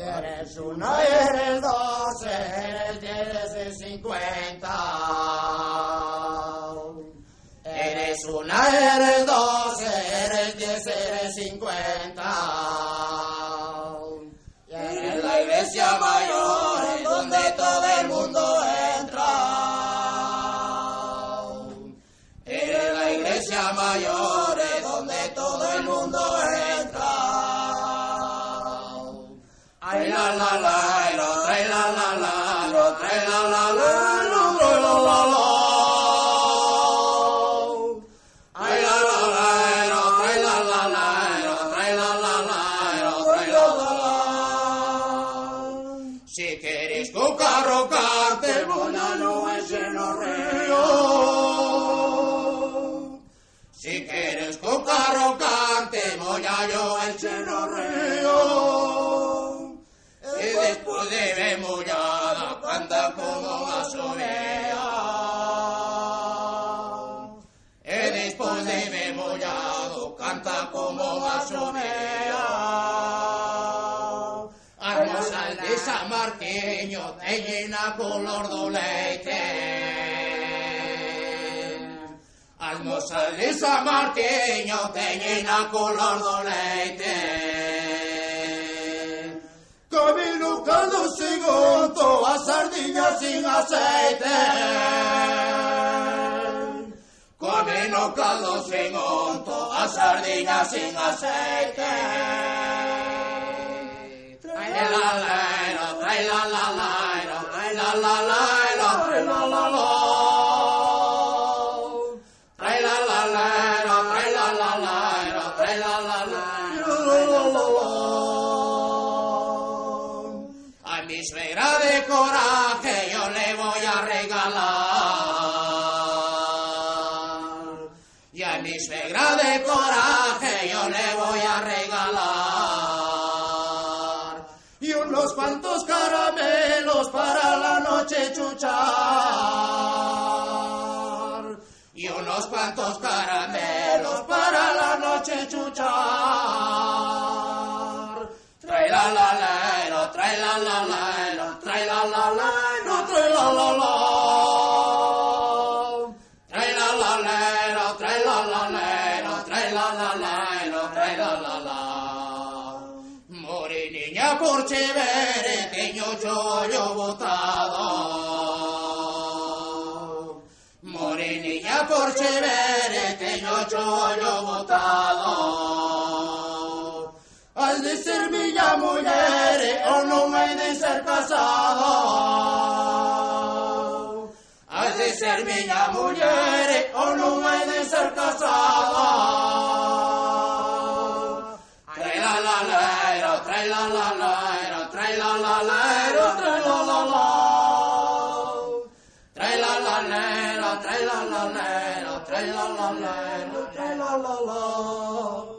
Eres una, eres dos, eres diez, eres cincuenta. Eres una, eres dos, eres diez, eres cincuenta. Y eres la iglesia mayor en donde todo el mundo entra. Eres la iglesia mayor en donde todo el mundo entra. Ay la la la, la la la. Ay la la. Si quieres tu carro cante, bonano es lleno río. Si quieres tu carro cante, moya yo el. Mollada, canta como una sobea. Y después de ver mollado, canta como una sobea. Hermosa de San Martiño, te llena color doleite. Almosa de San Martiño te llena color doleite. Sardinas sin aceite. Camino caldo sin goto, a sardinas sin aceite. Trae la la la, trae la la la, trae la la la, trae la la la. Trae la la la, a mi suegra de coraje yo le voy a regalar. Y unos cuantos caramelos para la noche chuchar. Y unos cuantos caramelos para la noche chuchar. Trae la la la, trae la la trae la la la, niña por chévere, teño yo yo botado. Morenilla por chévere, teño yo yo botado. Has de ser mi mujer, o no me de ser casado. Has de ser mi mujer, la, la la trae la la la, trae la la la. Trae la la la, trae la la la, trae la la la, trae la la la.